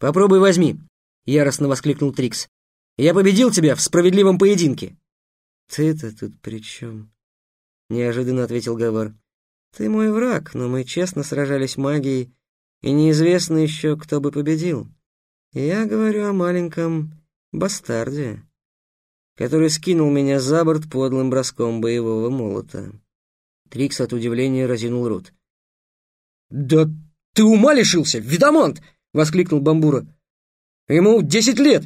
«Попробуй возьми», — яростно воскликнул Трикс. «Я победил тебя в справедливом поединке». «Ты-то тут при чем?» — неожиданно ответил Гавар. «Ты мой враг, но мы честно сражались магией, и неизвестно еще, кто бы победил. Я говорю о маленьком бастарде, который скинул меня за борт подлым броском боевого молота». Трикс от удивления разинул рот. «Да ты ума лишился, Видамант!» — воскликнул Бамбура. «Ему десять лет,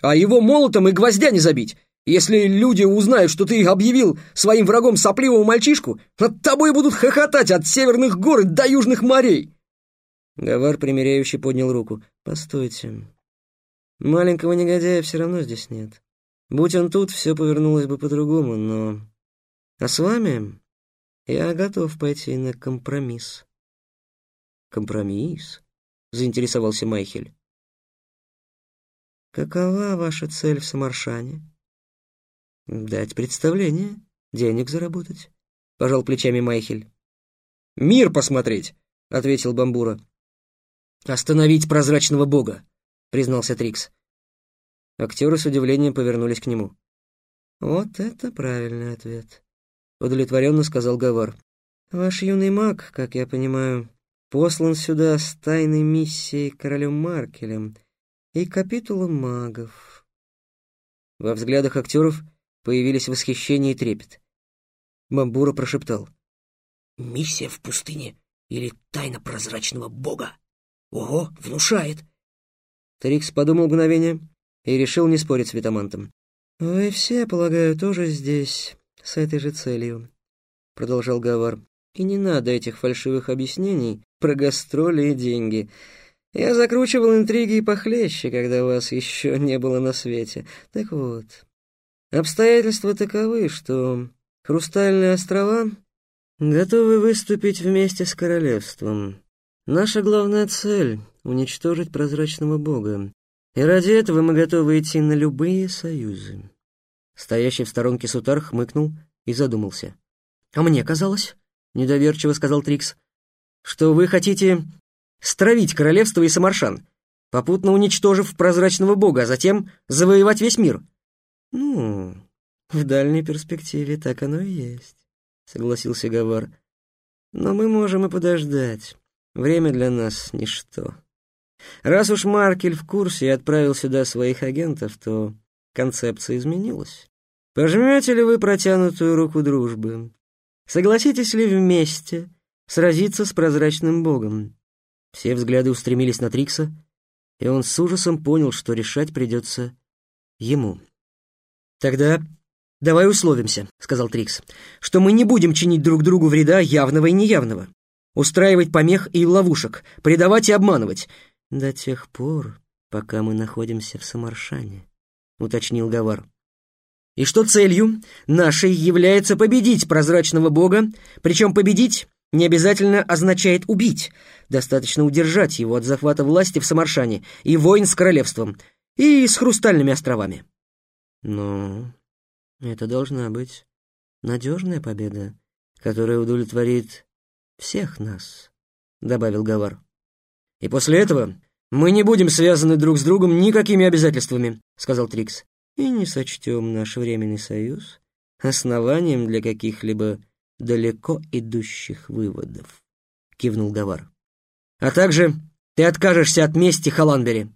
а его молотом и гвоздя не забить. Если люди узнают, что ты объявил своим врагом сопливого мальчишку, над тобой будут хохотать от северных гор до южных морей!» Гавар примиряющий поднял руку. «Постойте. Маленького негодяя все равно здесь нет. Будь он тут, все повернулось бы по-другому, но... А с вами я готов пойти на компромисс». «Компромисс?» — заинтересовался Майхель. «Какова ваша цель в Самаршане?» «Дать представление, денег заработать», — пожал плечами Майхель. «Мир посмотреть», — ответил Бамбура. «Остановить прозрачного бога», — признался Трикс. Актеры с удивлением повернулись к нему. «Вот это правильный ответ», — удовлетворенно сказал Гавар. «Ваш юный маг, как я понимаю, послан сюда с тайной миссией королем Маркелем и капитулом магов». Во взглядах актеров появились восхищение и трепет. Бамбура прошептал. «Миссия в пустыне или тайна прозрачного бога? Ого, внушает!» Трикс подумал мгновение и решил не спорить с Витамантом. «Вы все, полагаю, тоже здесь, с этой же целью», — продолжал Гавар. «И не надо этих фальшивых объяснений про гастроли и деньги. Я закручивал интриги и похлеще, когда вас еще не было на свете. Так вот, Обстоятельства таковы, что Хрустальные острова готовы выступить вместе с королевством. Наша главная цель — уничтожить прозрачного бога. И ради этого мы готовы идти на любые союзы. Стоящий в сторонке Сутар хмыкнул и задумался. «А мне казалось, — недоверчиво сказал Трикс, — что вы хотите стравить королевство и Самаршан, попутно уничтожив прозрачного бога, а затем завоевать весь мир». «Ну, в дальней перспективе так оно и есть», — согласился Гавар. «Но мы можем и подождать. Время для нас — ничто. Раз уж Маркель в курсе и отправил сюда своих агентов, то концепция изменилась. Пожмете ли вы протянутую руку дружбы? Согласитесь ли вместе сразиться с прозрачным богом?» Все взгляды устремились на Трикса, и он с ужасом понял, что решать придется ему. «Тогда давай условимся», — сказал Трикс, «что мы не будем чинить друг другу вреда явного и неявного, устраивать помех и ловушек, предавать и обманывать». «До тех пор, пока мы находимся в Самаршане», — уточнил Гавар. «И что целью нашей является победить прозрачного бога, причем победить не обязательно означает убить, достаточно удержать его от захвата власти в Самаршане и войн с королевством и с хрустальными островами». Но это должна быть надежная победа, которая удовлетворит всех нас, — добавил Гавар. «И после этого мы не будем связаны друг с другом никакими обязательствами», — сказал Трикс. «И не сочтем наш временный союз основанием для каких-либо далеко идущих выводов», — кивнул Гавар. «А также ты откажешься от мести Халанбери».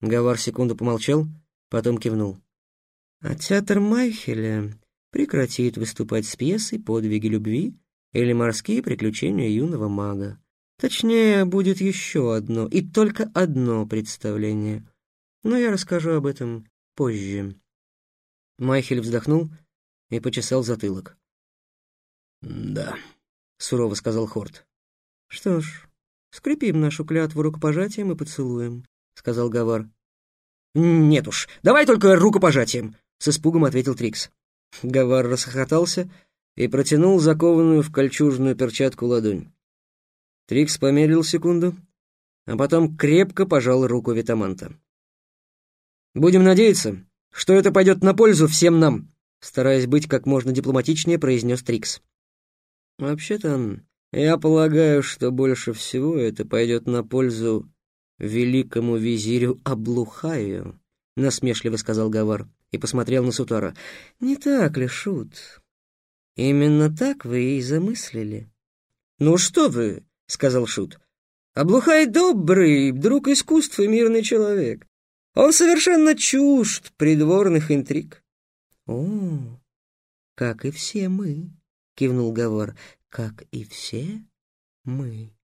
Гавар секунду помолчал, потом кивнул. А театр Майхеля прекратит выступать с пьесой «Подвиги любви» или «Морские приключения юного мага». Точнее, будет еще одно, и только одно представление. Но я расскажу об этом позже. Майхель вздохнул и почесал затылок. «Да», — сурово сказал Хорт. «Что ж, скрепим нашу клятву рукопожатием и поцелуем», — сказал Гавар. «Нет уж, давай только рукопожатием», — с испугом ответил Трикс. Гавар расхохотался и протянул закованную в кольчужную перчатку ладонь. Трикс помедлил секунду, а потом крепко пожал руку Витаманта. «Будем надеяться, что это пойдет на пользу всем нам», стараясь быть как можно дипломатичнее, произнес Трикс. «Вообще-то, я полагаю, что больше всего это пойдет на пользу великому визирю Аблухаю», — насмешливо сказал Гавар и посмотрел на Сутара. «Не так ли, Шут? Именно так вы и замыслили». «Ну что вы», — сказал Шут, — «Аблухай добрый, друг искусств и мирный человек. Он совершенно чужд придворных интриг». «О, как и все мы», — кивнул Гавар, — «как и все мы».